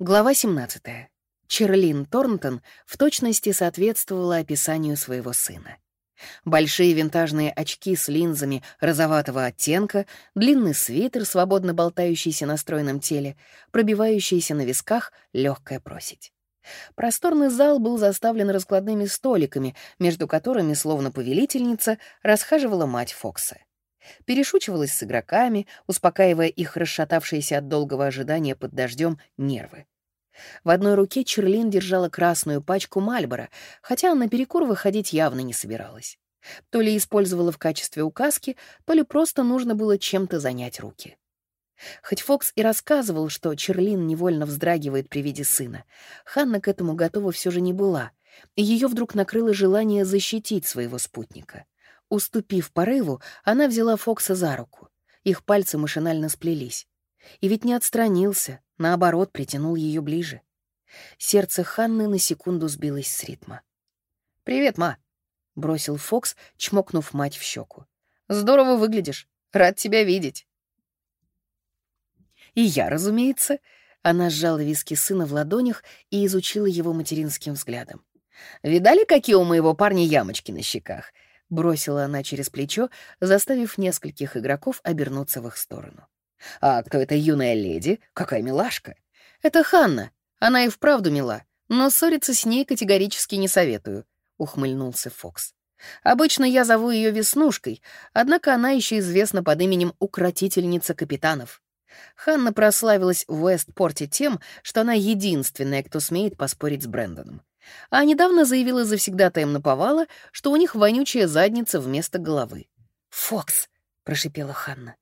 Глава 17. Черлин Торнтон в точности соответствовала описанию своего сына. Большие винтажные очки с линзами розоватого оттенка, длинный свитер, свободно болтающийся на стройном теле, пробивающийся на висках легкая просить. Просторный зал был заставлен раскладными столиками, между которыми, словно повелительница, расхаживала мать Фокса. Перешучивалась с игроками, успокаивая их расшатавшиеся от долгого ожидания под дождем нервы. В одной руке Черлин держала красную пачку Мальбора, хотя на перекур выходить явно не собиралась. То ли использовала в качестве указки, то ли просто нужно было чем-то занять руки. Хоть Фокс и рассказывал, что Черлин невольно вздрагивает при виде сына, Ханна к этому готова все же не была, и ее вдруг накрыло желание защитить своего спутника. Уступив порыву, она взяла Фокса за руку. Их пальцы машинально сплелись. И ведь не отстранился, наоборот, притянул ее ближе. Сердце Ханны на секунду сбилось с ритма. «Привет, ма», — бросил Фокс, чмокнув мать в щеку. «Здорово выглядишь. Рад тебя видеть». И я, разумеется. Она сжала виски сына в ладонях и изучила его материнским взглядом. «Видали, какие у моего парня ямочки на щеках? Бросила она через плечо, заставив нескольких игроков обернуться в их сторону. «А кто эта юная леди? Какая милашка!» «Это Ханна. Она и вправду мила, но ссориться с ней категорически не советую», — ухмыльнулся Фокс. «Обычно я зову ее Веснушкой, однако она еще известна под именем Укротительница капитанов». Ханна прославилась в Уэстпорте тем, что она единственная, кто смеет поспорить с Брэндоном. А недавно заявила завсегдатаем наповала, что у них вонючая задница вместо головы. «Фокс!» — прошипела Ханна.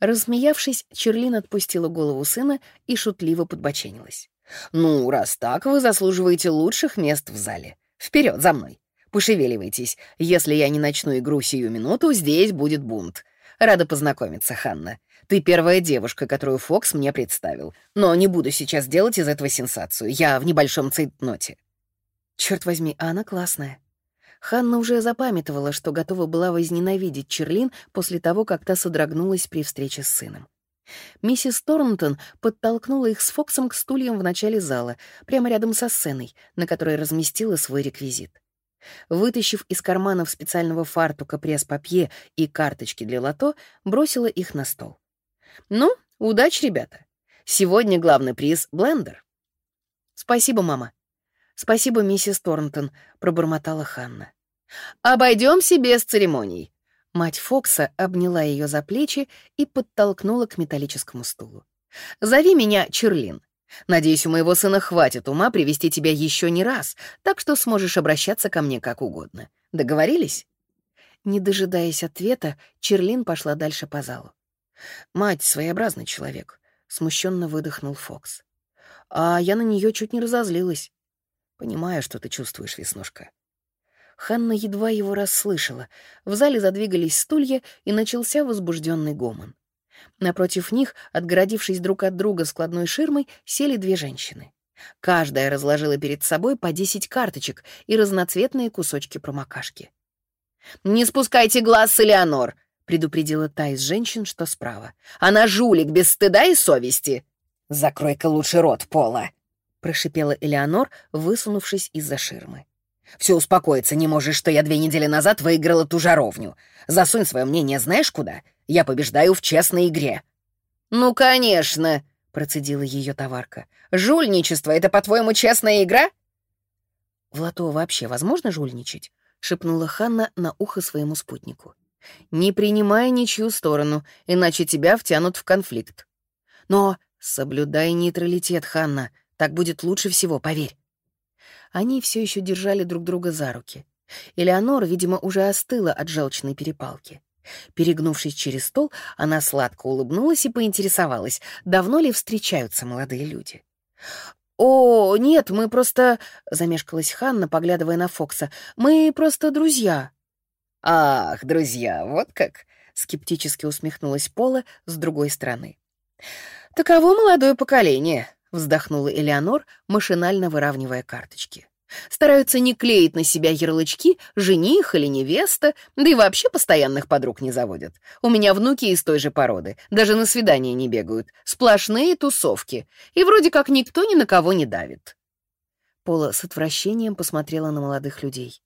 Рассмеявшись, Черлин отпустила голову сына и шутливо подбоченилась. «Ну, раз так, вы заслуживаете лучших мест в зале. Вперед, за мной! Пошевеливайтесь. Если я не начну игру сию минуту, здесь будет бунт. Рада познакомиться, Ханна. Ты первая девушка, которую Фокс мне представил. Но не буду сейчас делать из этого сенсацию. Я в небольшом цейтноте. Черт возьми, а она классная. Ханна уже запамятовала, что готова была возненавидеть Черлин после того, как та содрогнулась при встрече с сыном. Миссис Торнтон подтолкнула их с Фоксом к стульям в начале зала, прямо рядом со сценой, на которой разместила свой реквизит. Вытащив из карманов специального фартука пресс-папье и карточки для лото, бросила их на стол. «Ну, удачи, ребята. Сегодня главный приз — блендер». «Спасибо, мама», «Спасибо, миссис Торнтон», — пробормотала Ханна. «Обойдемся без церемоний». Мать Фокса обняла ее за плечи и подтолкнула к металлическому стулу. «Зови меня Черлин. Надеюсь, у моего сына хватит ума привести тебя еще не раз, так что сможешь обращаться ко мне как угодно. Договорились?» Не дожидаясь ответа, Черлин пошла дальше по залу. «Мать — своеобразный человек», — смущенно выдохнул Фокс. «А я на нее чуть не разозлилась. Понимаю, что ты чувствуешь, Веснушка. Ханна едва его расслышала. В зале задвигались стулья, и начался возбужденный гомон. Напротив них, отгородившись друг от друга складной ширмой, сели две женщины. Каждая разложила перед собой по десять карточек и разноцветные кусочки промокашки. «Не спускайте глаз Элеонор!» — предупредила та из женщин, что справа. «Она жулик без стыда и совести!» «Закрой-ка лучше рот, Пола!» — прошипела Элеонор, высунувшись из-за ширмы. «Все успокоиться не можешь, что я две недели назад выиграла ту жаровню. Засунь свое мнение знаешь куда? Я побеждаю в честной игре». «Ну, конечно!» — процедила ее товарка. «Жульничество — это, по-твоему, честная игра?» «В лото вообще возможно жульничать?» — шепнула Ханна на ухо своему спутнику. «Не принимай ничью сторону, иначе тебя втянут в конфликт. Но соблюдай нейтралитет, Ханна. Так будет лучше всего, поверь. Они все еще держали друг друга за руки. Элеонора, видимо, уже остыла от желчной перепалки. Перегнувшись через стол, она сладко улыбнулась и поинтересовалась, давно ли встречаются молодые люди. «О, нет, мы просто...» — замешкалась Ханна, поглядывая на Фокса. «Мы просто друзья». «Ах, друзья, вот как!» — скептически усмехнулась Пола с другой стороны. «Таково молодое поколение», — вздохнула Элеонор, машинально выравнивая карточки. Стараются не клеить на себя ярлычки, жених или невеста, да и вообще постоянных подруг не заводят. У меня внуки из той же породы, даже на свидания не бегают. Сплошные тусовки. И вроде как никто ни на кого не давит. Пола с отвращением посмотрела на молодых людей.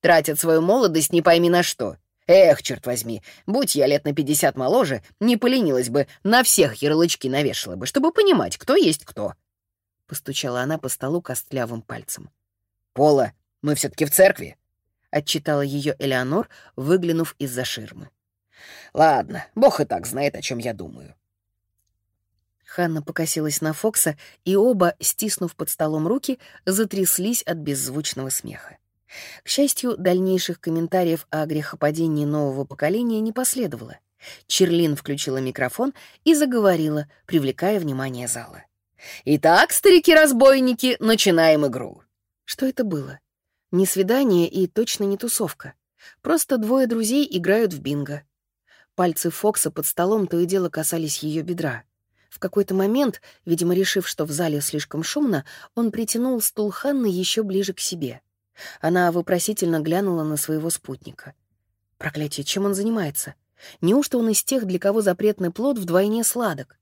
Тратят свою молодость не пойми на что. Эх, черт возьми, будь я лет на пятьдесят моложе, не поленилась бы, на всех ярлычки навешала бы, чтобы понимать, кто есть кто. Постучала она по столу костлявым пальцем. «Пола, мы все-таки в церкви», — отчитала ее Элеонор, выглянув из-за ширмы. «Ладно, бог и так знает, о чем я думаю». Ханна покосилась на Фокса, и оба, стиснув под столом руки, затряслись от беззвучного смеха. К счастью, дальнейших комментариев о грехопадении нового поколения не последовало. Черлин включила микрофон и заговорила, привлекая внимание зала. «Итак, старики-разбойники, начинаем игру. Что это было? Не свидание и точно не тусовка. Просто двое друзей играют в бинго. Пальцы Фокса под столом то и дело касались ее бедра. В какой-то момент, видимо, решив, что в зале слишком шумно, он притянул стул Ханны еще ближе к себе. Она вопросительно глянула на своего спутника. Проклятие, чем он занимается? Неужто он из тех, для кого запретный плод вдвойне сладок?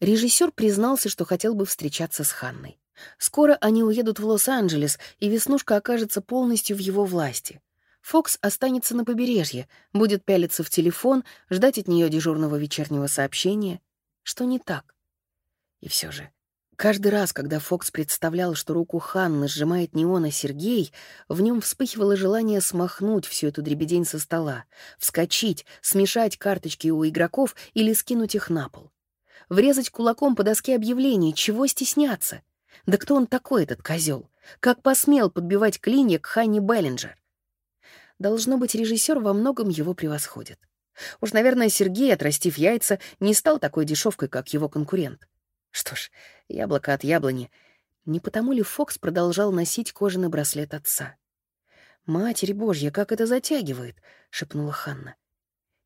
Режиссер признался, что хотел бы встречаться с Ханной. Скоро они уедут в Лос-Анджелес, и Веснушка окажется полностью в его власти. Фокс останется на побережье, будет пялиться в телефон, ждать от нее дежурного вечернего сообщения. Что не так? И все же, каждый раз, когда Фокс представлял, что руку Ханны сжимает не он, а Сергей, в нем вспыхивало желание смахнуть всю эту дребедень со стола, вскочить, смешать карточки у игроков или скинуть их на пол. Врезать кулаком по доске объявлений, чего стесняться — да кто он такой, этот козел? Как посмел подбивать клинья к Ханни Беллинджер? Должно быть, режиссер во многом его превосходит. Уж, наверное, Сергей, отрастив яйца, не стал такой дешевкой, как его конкурент. Что ж, яблоко от яблони. Не потому ли Фокс продолжал носить кожаный браслет отца? «Матерь Божья, как это затягивает!» — шепнула Ханна.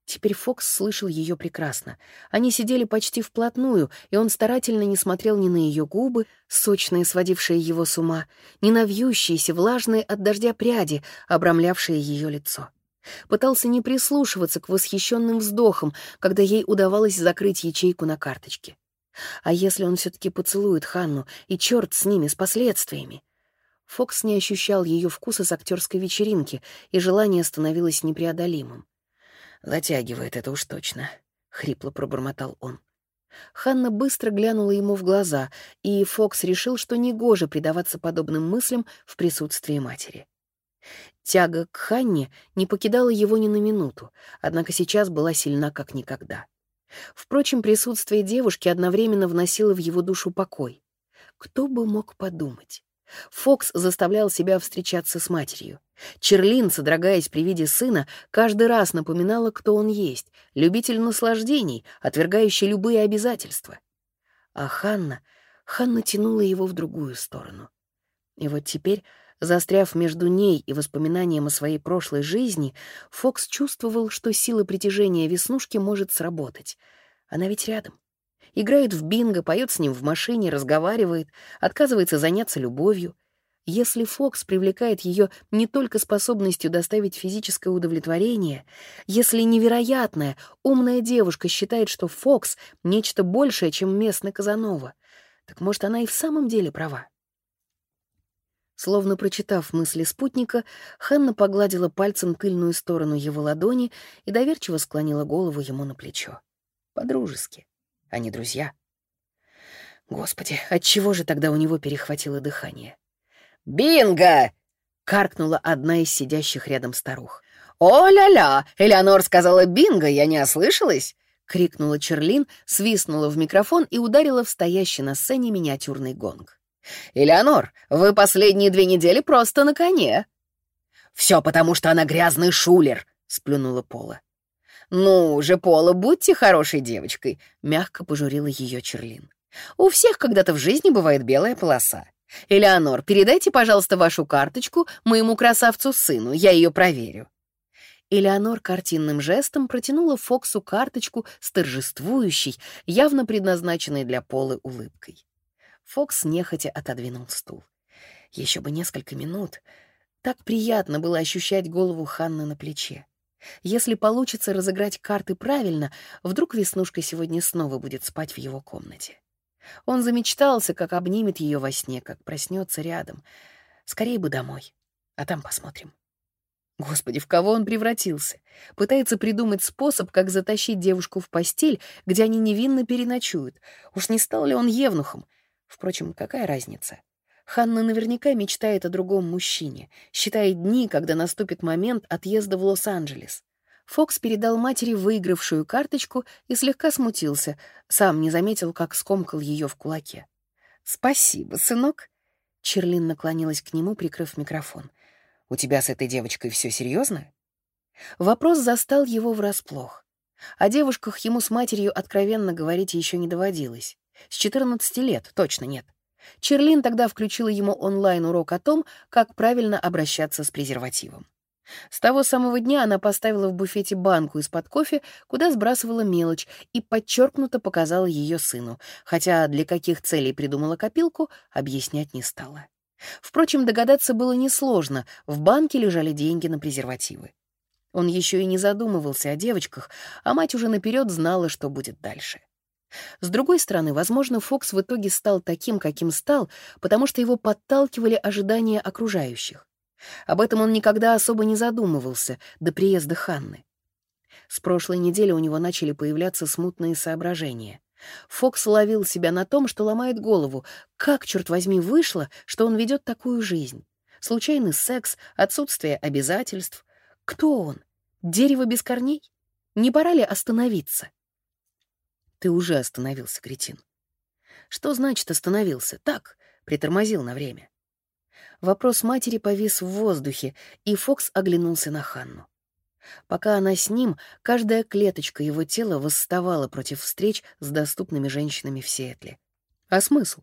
Теперь Фокс слышал ее прекрасно. Они сидели почти вплотную, и он старательно не смотрел ни на ее губы, сочные, сводившие его с ума, ни на вьющиеся, влажные от дождя пряди, обрамлявшие ее лицо. Пытался не прислушиваться к восхищенным вздохам, когда ей удавалось закрыть ячейку на карточке. А если он все-таки поцелует Ханну, и черт с ними, с последствиями? Фокс не ощущал ее вкуса с актерской вечеринки, и желание становилось непреодолимым. Затягивает это уж точно, — хрипло пробормотал он. Ханна быстро глянула ему в глаза, и Фокс решил, что негоже предаваться подобным мыслям в присутствии матери. Тяга к Ханне не покидала его ни на минуту, однако сейчас была сильна как никогда. Впрочем, присутствие девушки одновременно вносило в его душу покой. Кто бы мог подумать? Фокс заставлял себя встречаться с матерью. Черлин, содрогаясь при виде сына, каждый раз напоминала, кто он есть, любитель наслаждений, отвергающий любые обязательства. А Ханна, Ханна тянула его в другую сторону. И вот теперь, застряв между ней и воспоминанием о своей прошлой жизни, Фокс чувствовал, что сила притяжения Веснушки может сработать. Она ведь рядом. Играет в бинго, поет с ним в машине, разговаривает, отказывается заняться любовью — если Фокс привлекает ее не только способностью доставить физическое удовлетворение, если невероятная, умная девушка считает, что Фокс — нечто большее, чем местный Казанова, так может, она и в самом деле права? Словно прочитав мысли спутника, Ханна погладила пальцем тыльную сторону его ладони и доверчиво склонила голову ему на плечо. По-дружески, а не друзья. Господи, отчего же тогда у него перехватило дыхание? «Бинго!» — каркнула одна из сидящих рядом старух. «О-ля-ля! Элеонор сказала бинго, я не ослышалась!» — крикнула Черлин, свистнула в микрофон и ударила в стоящий на сцене миниатюрный гонг. «Элеонор, вы последние две недели просто на коне!» «Все потому, что она грязный шулер!» — сплюнула Пола. «Ну же, Пола, будьте хорошей девочкой!» — мягко пожурила ее Черлин. «У всех когда-то в жизни бывает белая полоса. «Элеонор, передайте, пожалуйста, вашу карточку моему красавцу-сыну, я ее проверю». Элеонор картинным жестом протянула Фоксу карточку с торжествующей, явно предназначенной для Полы улыбкой. Фокс нехотя отодвинул стул. Еще бы несколько минут. Так приятно было ощущать голову Ханны на плече. Если получится разыграть карты правильно, вдруг Веснушка сегодня снова будет спать в его комнате. Он замечтался, как обнимет ее во сне, как проснется рядом. Скорее бы домой, а там посмотрим. Господи, в кого он превратился? Пытается придумать способ, как затащить девушку в постель, где они невинно переночуют. Уж не стал ли он евнухом? Впрочем, какая разница? Ханна наверняка мечтает о другом мужчине, считает дни, когда наступит момент отъезда в Лос-Анджелес. Фокс передал матери выигравшую карточку и слегка смутился, сам не заметил, как скомкал ее в кулаке. «Спасибо, сынок», — Черлин наклонилась к нему, прикрыв микрофон. У тебя с этой девочкой все серьезно? Вопрос застал его врасплох. О девушках ему с матерью откровенно говорить еще не доводилось. С 14 лет точно нет. Черлин тогда включила ему онлайн-урок о том, как правильно обращаться с презервативом. С того самого дня она поставила в буфете банку из-под кофе, куда сбрасывала мелочь, и подчеркнуто показала ее сыну, хотя для каких целей придумала копилку, объяснять не стала. Впрочем, догадаться было несложно, в банке лежали деньги на презервативы. Он еще и не задумывался о девочках, а мать уже наперед знала, что будет дальше. С другой стороны, возможно, Фокс в итоге стал таким, каким стал, потому что его подталкивали ожидания окружающих. Об этом он никогда особо не задумывался до приезда Ханны. С прошлой недели у него начали появляться смутные соображения. Фокс ловил себя на том, что ломает голову. Как, черт возьми, вышло, что он ведет такую жизнь? Случайный секс, отсутствие обязательств. Кто он? Дерево без корней? Не пора ли остановиться? Ты уже остановился, кретин. Что значит остановился? Так, притормозил на время. Вопрос матери повис в воздухе, и Фокс оглянулся на Ханну. Пока она с ним, каждая клеточка его тела восставала против встреч с доступными женщинами в Сиэтле. А смысл?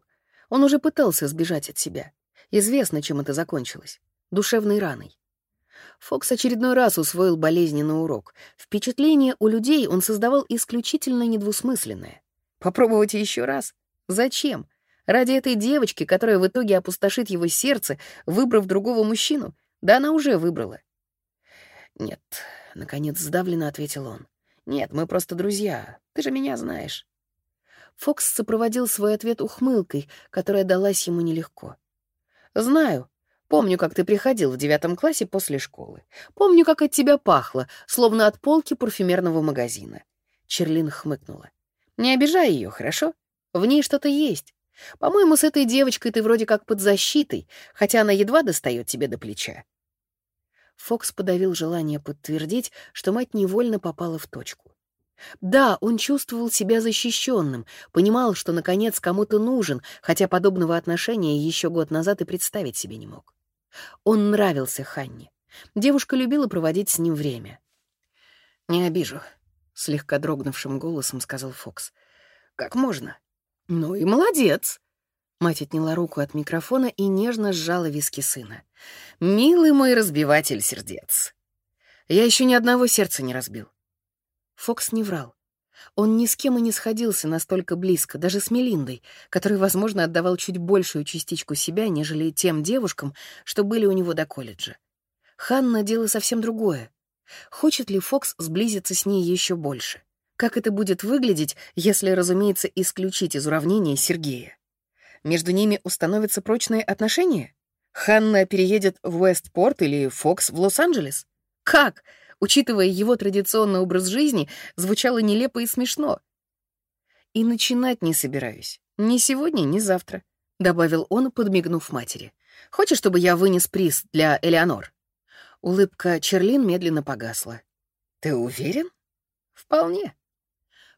Он уже пытался сбежать от себя. Известно, чем это закончилось. Душевной раной. Фокс очередной раз усвоил болезненный урок. Впечатление у людей он создавал исключительно недвусмысленное. Попробовать еще раз? Зачем? Ради этой девочки, которая в итоге опустошит его сердце, выбрав другого мужчину? Да она уже выбрала. «Нет», — наконец сдавленно ответил он. «Нет, мы просто друзья. Ты же меня знаешь». Фокс сопроводил свой ответ ухмылкой, которая далась ему нелегко. «Знаю. Помню, как ты приходил в девятом классе после школы. Помню, как от тебя пахло, словно от полки парфюмерного магазина». Черлин хмыкнула. «Не обижай ее, хорошо? В ней что-то есть. По-моему, с этой девочкой ты вроде как под защитой, хотя она едва достает тебе до плеча. Фокс подавил желание подтвердить, что мать невольно попала в точку. Да, он чувствовал себя защищенным, понимал, что наконец кому-то нужен, хотя подобного отношения еще год назад и представить себе не мог. Он нравился Ханне. Девушка любила проводить с ним время. «Не обижу», — слегка дрогнувшим голосом сказал Фокс. «Как можно?» «Ну и молодец», Мать отняла руку от микрофона и нежно сжала виски сына. «Милый мой разбиватель сердец!» Я еще ни одного сердца не разбил. Фокс не врал. Он ни с кем и не сходился настолько близко, даже с Мелиндой, который, возможно, отдавал чуть большую частичку себя, нежели тем девушкам, что были у него до колледжа. Ханна — дело совсем другое. Хочет ли Фокс сблизиться с ней еще больше? Как это будет выглядеть, если, разумеется, исключить из уравнения Сергея? Между ними установятся прочные отношения? Ханна переедет в Уэстпорт или Фокс в Лос-Анджелес? Как? Учитывая его традиционный образ жизни, звучало нелепо и смешно. «И начинать не собираюсь. Ни сегодня, ни завтра», — добавил он, подмигнув матери. «Хочешь, чтобы я вынес приз для Элеонор?» Улыбка Черлин медленно погасла. «Ты уверен?» «Вполне».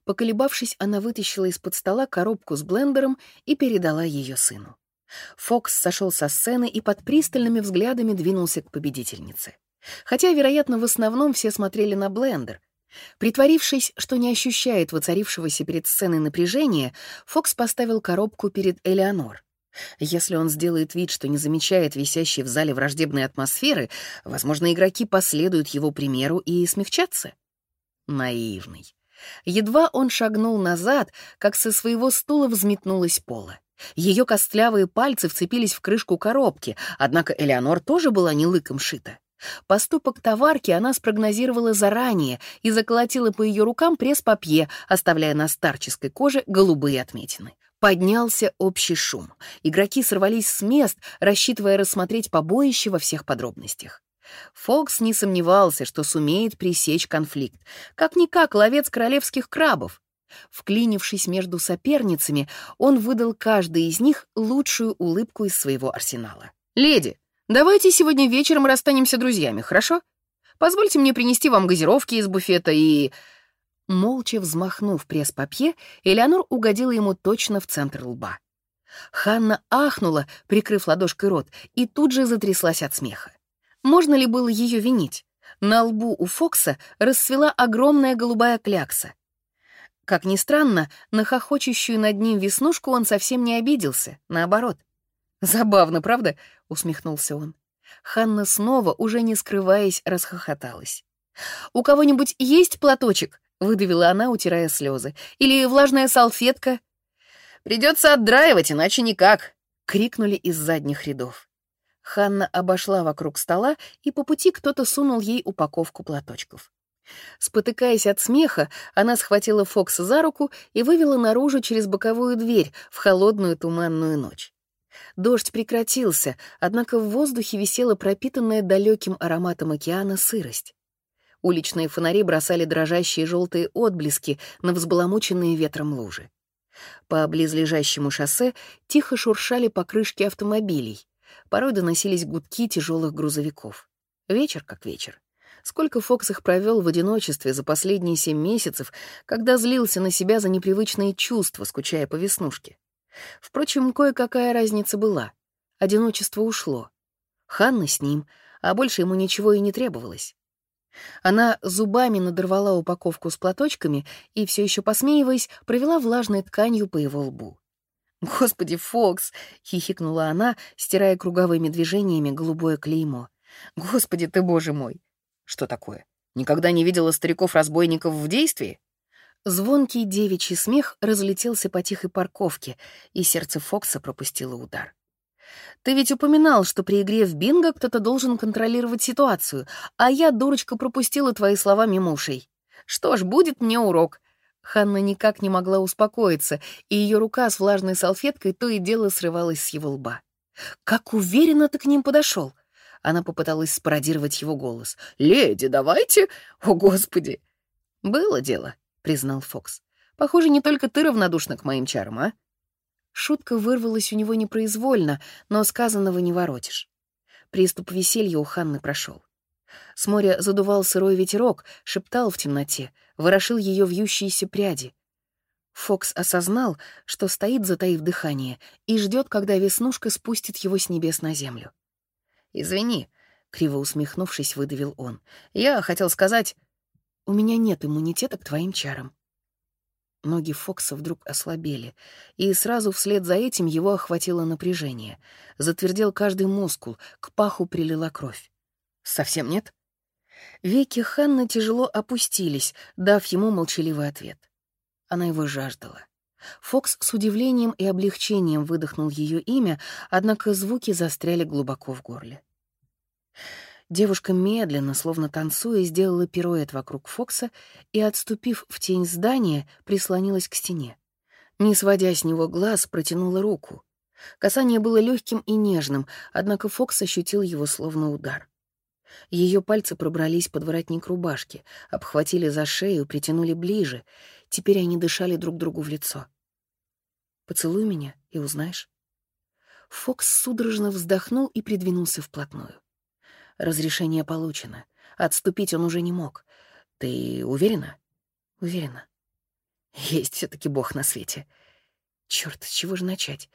Поколебавшись, она вытащила из-под стола коробку с блендером и передала ее сыну. Фокс сошел со сцены и под пристальными взглядами двинулся к победительнице. Хотя, вероятно, в основном все смотрели на блендер. Притворившись, что не ощущает воцарившегося перед сценой напряжения, Фокс поставил коробку перед Элеонор. Если он сделает вид, что не замечает висящей в зале враждебной атмосферы, возможно, игроки последуют его примеру и смягчатся. Наивный. Едва он шагнул назад, как со своего стула взметнулась пола. Ее костлявые пальцы вцепились в крышку коробки, однако Элеонор тоже была не лыком шита. Поступок товарки она спрогнозировала заранее и заколотила по ее рукам пресс-папье, оставляя на старческой коже голубые отметины. Поднялся общий шум. Игроки сорвались с мест, рассчитывая рассмотреть побоище во всех подробностях. Фокс не сомневался, что сумеет пресечь конфликт. Как-никак ловец королевских крабов. Вклинившись между соперницами, он выдал каждой из них лучшую улыбку из своего арсенала. «Леди, давайте сегодня вечером расстанемся друзьями, хорошо? Позвольте мне принести вам газировки из буфета и...» Молча взмахнув пресс-папье, Элеонор угодила ему точно в центр лба. Ханна ахнула, прикрыв ладошкой рот, и тут же затряслась от смеха. Можно ли было ее винить? На лбу у Фокса расцвела огромная голубая клякса. Как ни странно, на хохочущую над ним веснушку он совсем не обиделся, наоборот. «Забавно, правда?» — усмехнулся он. Ханна снова, уже не скрываясь, расхохоталась. «У кого-нибудь есть платочек?» — выдавила она, утирая слезы. «Или влажная салфетка?» «Придется отдраивать, иначе никак!» — крикнули из задних рядов. Ханна обошла вокруг стола, и по пути кто-то сунул ей упаковку платочков. Спотыкаясь от смеха, она схватила Фокса за руку и вывела наружу через боковую дверь в холодную туманную ночь. Дождь прекратился, однако в воздухе висела пропитанная далеким ароматом океана сырость. Уличные фонари бросали дрожащие желтые отблески на взбаламученные ветром лужи. По близлежащему шоссе тихо шуршали покрышки автомобилей. Порой доносились гудки тяжелых грузовиков. Вечер как вечер. Сколько Фокс их провел в одиночестве за последние семь месяцев, когда злился на себя за непривычные чувства, скучая по веснушке. Впрочем, кое-какая разница была. Одиночество ушло. Ханна с ним, а больше ему ничего и не требовалось. Она зубами надорвала упаковку с платочками и, все еще посмеиваясь, провела влажной тканью по его лбу. «Господи, Фокс!» — хихикнула она, стирая круговыми движениями голубое клеймо. «Господи ты, боже мой!» «Что такое? Никогда не видела стариков-разбойников в действии?» Звонкий девичий смех разлетелся по тихой парковке, и сердце Фокса пропустило удар. «Ты ведь упоминал, что при игре в бинго кто-то должен контролировать ситуацию, а я, дурочка, пропустила твои слова мимо. Что ж, будет мне урок. Ханна никак не могла успокоиться, и ее рука с влажной салфеткой то и дело срывалась с его лба. «Как уверенно ты к ним подошел!» Она попыталась спародировать его голос. «Леди, давайте! О, Господи!» «Было дело», — признал Фокс. «Похоже, не только ты равнодушна к моим чарам, а?» Шутка вырвалась у него непроизвольно, но сказанного не воротишь. Приступ веселья у Ханны прошел. С моря задувал сырой ветерок, шептал в темноте, ворошил ее вьющиеся пряди. Фокс осознал, что стоит, затаив дыхание, и ждет, когда веснушка спустит его с небес на землю. «Извини», — криво усмехнувшись, выдавил он. «Я хотел сказать...» «У меня нет иммунитета к твоим чарам». Ноги Фокса вдруг ослабели, и сразу вслед за этим его охватило напряжение. Затвердел каждый мускул, к паху прилила кровь. «Совсем нет?» Веки Ханны тяжело опустились, дав ему молчаливый ответ. Она его жаждала. Фокс с удивлением и облегчением выдохнул ее имя, однако звуки застряли глубоко в горле. Девушка медленно, словно танцуя, сделала пируэт вокруг Фокса и, отступив в тень здания, прислонилась к стене. Не сводя с него глаз, протянула руку. Касание было легким и нежным, однако Фокс ощутил его словно удар. Ее пальцы пробрались под воротник рубашки, обхватили за шею, притянули ближе. Теперь они дышали друг другу в лицо. «Поцелуй меня и узнаешь». Фокс судорожно вздохнул и придвинулся вплотную. Разрешение получено. Отступить он уже не мог. Ты уверена? Уверена. Есть все таки бог на свете. Черт, с чего же начать?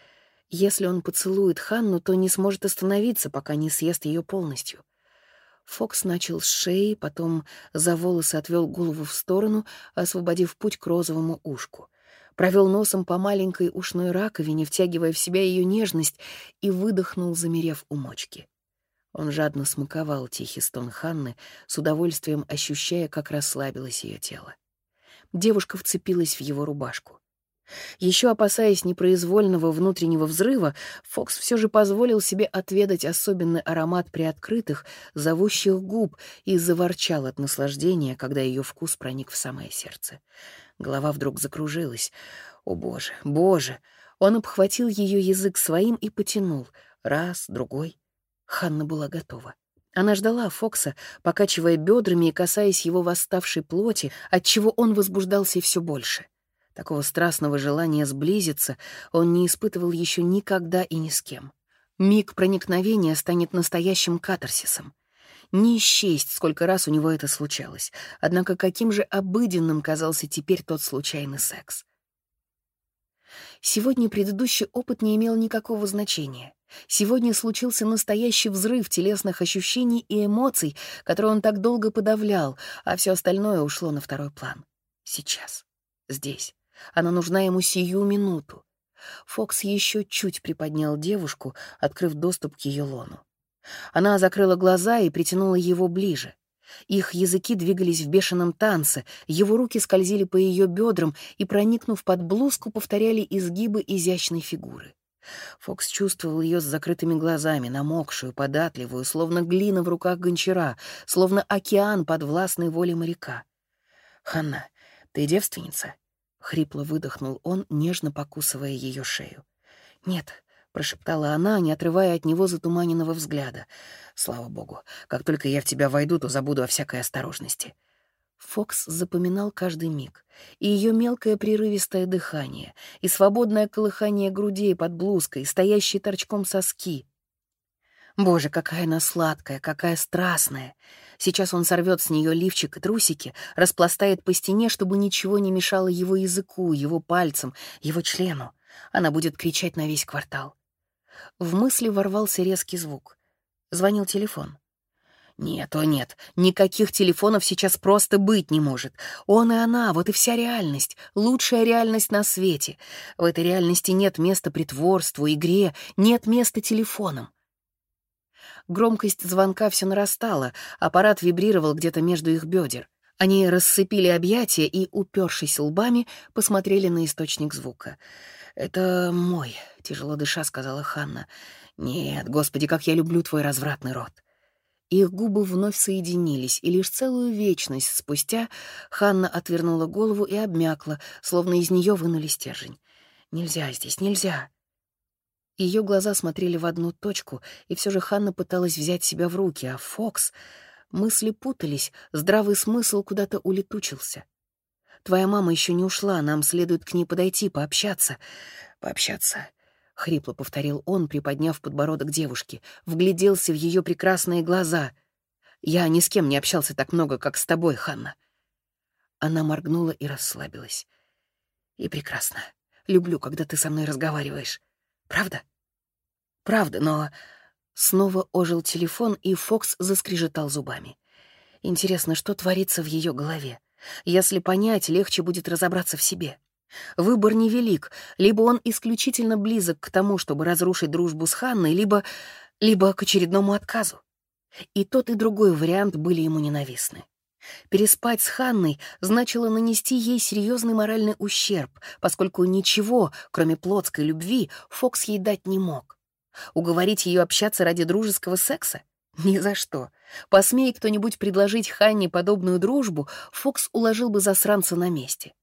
Если он поцелует Ханну, то не сможет остановиться, пока не съест ее полностью. Фокс начал с шеи, потом за волосы отвел голову в сторону, освободив путь к розовому ушку. Провел носом по маленькой ушной раковине, втягивая в себя ее нежность, и выдохнул, замерев у мочки. Он жадно смаковал тихий стон Ханны, с удовольствием ощущая, как расслабилось ее тело. Девушка вцепилась в его рубашку. Еще опасаясь непроизвольного внутреннего взрыва, Фокс все же позволил себе отведать особенный аромат приоткрытых, зовущих губ и заворчал от наслаждения, когда ее вкус проник в самое сердце. Голова вдруг закружилась. О, боже, боже! Он обхватил ее язык своим и потянул. Раз, другой. Ханна была готова. Она ждала Фокса, покачивая бедрами и касаясь его восставшей плоти, отчего он возбуждался все больше. Такого страстного желания сблизиться он не испытывал еще никогда и ни с кем. Миг проникновения станет настоящим катарсисом. Не счесть, сколько раз у него это случалось, однако каким же обыденным казался теперь тот случайный секс. Сегодня предыдущий опыт не имел никакого значения. Сегодня случился настоящий взрыв телесных ощущений и эмоций, которые он так долго подавлял, а все остальное ушло на второй план. Сейчас. Здесь. Она нужна ему сию минуту. Фокс еще чуть приподнял девушку, открыв доступ к ее лону. Она закрыла глаза и притянула его ближе. Их языки двигались в бешеном танце, его руки скользили по ее бедрам и, проникнув под блузку, повторяли изгибы изящной фигуры. Фокс чувствовал ее с закрытыми глазами, намокшую, податливую, словно глина в руках гончара, словно океан под властной волей моряка. «Ханна, ты девственница?» — хрипло выдохнул он, нежно покусывая ее шею. «Нет», — прошептала она, не отрывая от него затуманенного взгляда. «Слава богу, как только я в тебя войду, то забуду о всякой осторожности». Фокс запоминал каждый миг, и ее мелкое прерывистое дыхание, и свободное колыхание грудей под блузкой, стоящие торчком соски. Боже, какая она сладкая, какая страстная! Сейчас он сорвет с нее лифчик и трусики, распластает по стене, чтобы ничего не мешало его языку, его пальцам, его члену. Она будет кричать на весь квартал. В мысли ворвался резкий звук. Звонил телефон. Нет, о нет, никаких телефонов сейчас просто быть не может. Он и она, вот и вся реальность, лучшая реальность на свете. В этой реальности нет места притворству, игре, нет места телефонам. Громкость звонка все нарастала, аппарат вибрировал где-то между их бедер. Они рассыпили объятия и, упершись лбами, посмотрели на источник звука. «Это мой», — тяжело дыша сказала Ханна. «Нет, господи, как я люблю твой развратный рот». Их губы вновь соединились, и лишь целую вечность спустя Ханна отвернула голову и обмякла, словно из нее вынули стержень. «Нельзя здесь, нельзя!» Ее глаза смотрели в одну точку, и все же Ханна пыталась взять себя в руки, а Фокс... Мысли путались, здравый смысл куда-то улетучился. «Твоя мама еще не ушла, нам следует к ней подойти, пообщаться». «Пообщаться», — хрипло повторил он, приподняв подбородок девушки, вгляделся в ее прекрасные глаза. «Я ни с кем не общался так много, как с тобой, Ханна». Она моргнула и расслабилась. «И прекрасно. Люблю, когда ты со мной разговариваешь. Правда? Правда, но... Снова ожил телефон, и Фокс заскрежетал зубами. Интересно, что творится в ее голове? Если понять, легче будет разобраться в себе. Выбор невелик. Либо он исключительно близок к тому, чтобы разрушить дружбу с Ханной, либо... либо к очередному отказу. И тот, и другой вариант были ему ненавистны. Переспать с Ханной значило нанести ей серьезный моральный ущерб, поскольку ничего, кроме плотской любви, Фокс ей дать не мог. Уговорить ее общаться ради дружеского секса? Ни за что. Посмей кто-нибудь предложить Ханне подобную дружбу, Фокс уложил бы засранца на месте.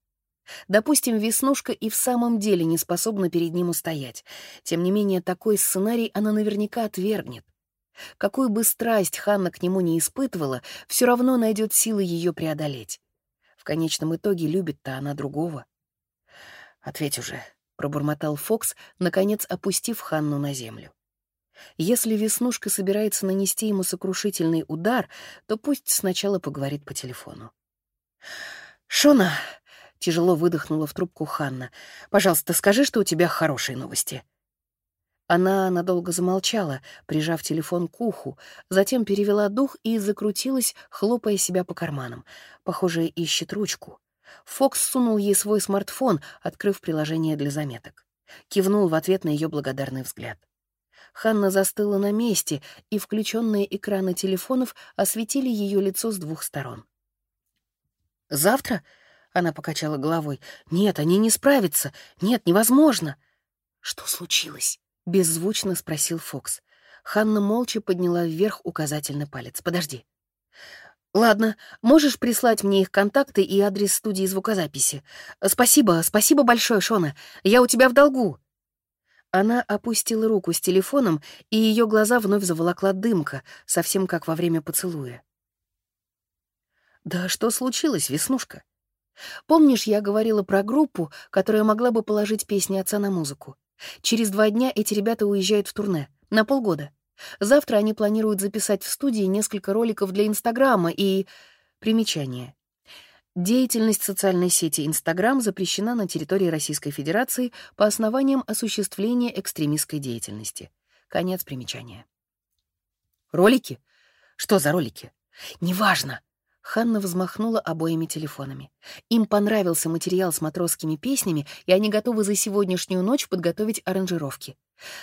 Допустим, Веснушка и в самом деле не способна перед ним устоять. Тем не менее, такой сценарий она наверняка отвергнет. Какую бы страсть Ханна к нему не испытывала, все равно найдет силы ее преодолеть. В конечном итоге любит-то она другого. «Ответь уже», — пробормотал Фокс, наконец опустив Ханну на землю. Если Веснушка собирается нанести ему сокрушительный удар, то пусть сначала поговорит по телефону. «Шона!» — тяжело выдохнула в трубку Ханна. «Пожалуйста, скажи, что у тебя хорошие новости». Она надолго замолчала, прижав телефон к уху, затем перевела дух и закрутилась, хлопая себя по карманам. Похоже, ищет ручку. Фокс сунул ей свой смартфон, открыв приложение для заметок. Кивнул в ответ на ее благодарный взгляд. Ханна застыла на месте, и включенные экраны телефонов осветили ее лицо с двух сторон. «Завтра?» Она покачала головой. «Нет, они не справятся. Нет, невозможно». «Что случилось?» — беззвучно спросил Фокс. Ханна молча подняла вверх указательный палец. «Подожди». «Ладно, можешь прислать мне их контакты и адрес студии звукозаписи. Спасибо, спасибо большое, Шона. Я у тебя в долгу». Она опустила руку с телефоном, и ее глаза вновь заволокла дымка, совсем как во время поцелуя. «Да что случилось, Веснушка? Помнишь, я говорила про группу, которая могла бы положить песни отца на музыку? Через два дня эти ребята уезжают в турне. На полгода. Завтра они планируют записать в студии несколько роликов для Инстаграма и... Примечание. Деятельность социальной сети Инстаграм запрещена на территории Российской Федерации по основаниям осуществления экстремистской деятельности. Конец примечания. Ролики? Что за ролики? Неважно. Ханна взмахнула обоими телефонами. Им понравился материал с матросскими песнями, и они готовы за сегодняшнюю ночь подготовить аранжировки.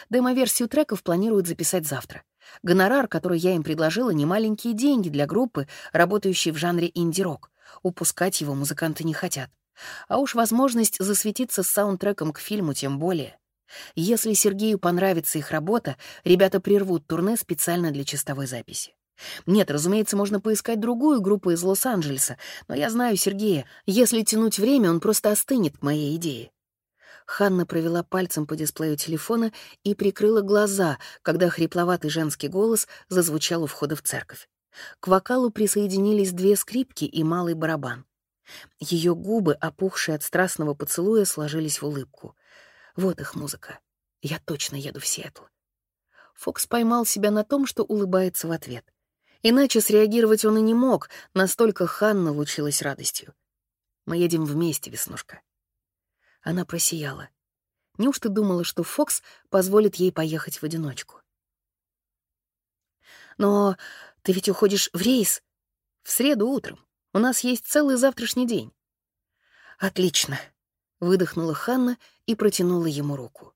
Демо-версию треков планируют записать завтра. Гонорар, который я им предложила, немаленькие деньги для группы, работающей в жанре инди-рок. Упускать его музыканты не хотят. А уж возможность засветиться с саундтреком к фильму тем более. Если Сергею понравится их работа, ребята прервут турне специально для чистовой записи. Нет, разумеется, можно поискать другую группу из Лос-Анджелеса, но я знаю Сергея. Если тянуть время, он просто остынет к моей идее. Ханна провела пальцем по дисплею телефона и прикрыла глаза, когда хрипловатый женский голос зазвучал у входа в церковь. К вокалу присоединились две скрипки и малый барабан. Ее губы, опухшие от страстного поцелуя, сложились в улыбку. Вот их музыка. Я точно еду в Сиэтл. Фокс поймал себя на том, что улыбается в ответ. Иначе среагировать он и не мог, настолько Ханна лучилась радостью. «Мы едем вместе, Веснушка». Она просияла. Неужто думала, что Фокс позволит ей поехать в одиночку? «Но ты ведь уходишь в рейс?» «В среду утром. У нас есть целый завтрашний день». «Отлично», — выдохнула Ханна и протянула ему руку.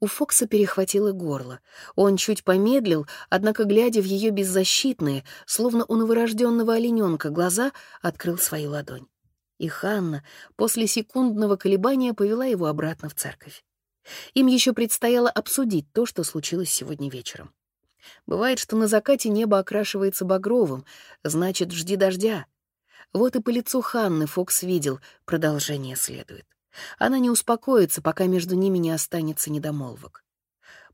У Фокса перехватило горло. Он чуть помедлил, однако, глядя в ее беззащитные, словно у новорожденного олененка, глаза, открыл свою ладонь. И Ханна после секундного колебания повела его обратно в церковь. Им еще предстояло обсудить то, что случилось сегодня вечером. Бывает, что на закате небо окрашивается багровым, значит, жди дождя. Вот и по лицу Ханны Фокс видел, продолжение следует. Она не успокоится, пока между ними не останется недомолвок.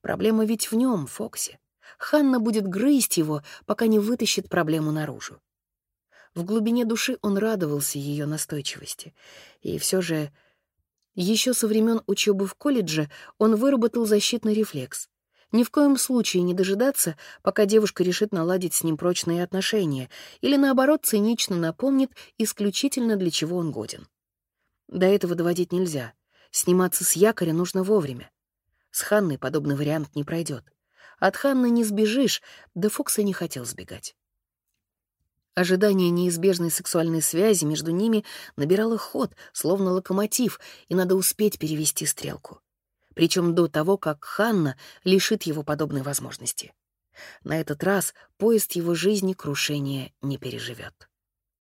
Проблема ведь в нем, Фоксе. Ханна будет грызть его, пока не вытащит проблему наружу. В глубине души он радовался ее настойчивости. И все же... Еще со времен учебы в колледже он выработал защитный рефлекс. Ни в коем случае не дожидаться, пока девушка решит наладить с ним прочные отношения, или, наоборот, цинично напомнит исключительно для чего он годен. До этого доводить нельзя. Сниматься с якоря нужно вовремя. С Ханной подобный вариант не пройдет. От Ханны не сбежишь, да Фокса не хотел сбегать. Ожидание неизбежной сексуальной связи между ними набирало ход, словно локомотив, и надо успеть перевести стрелку. Причем до того, как Ханна лишит его подобной возможности. На этот раз поезд его жизни крушения не переживет.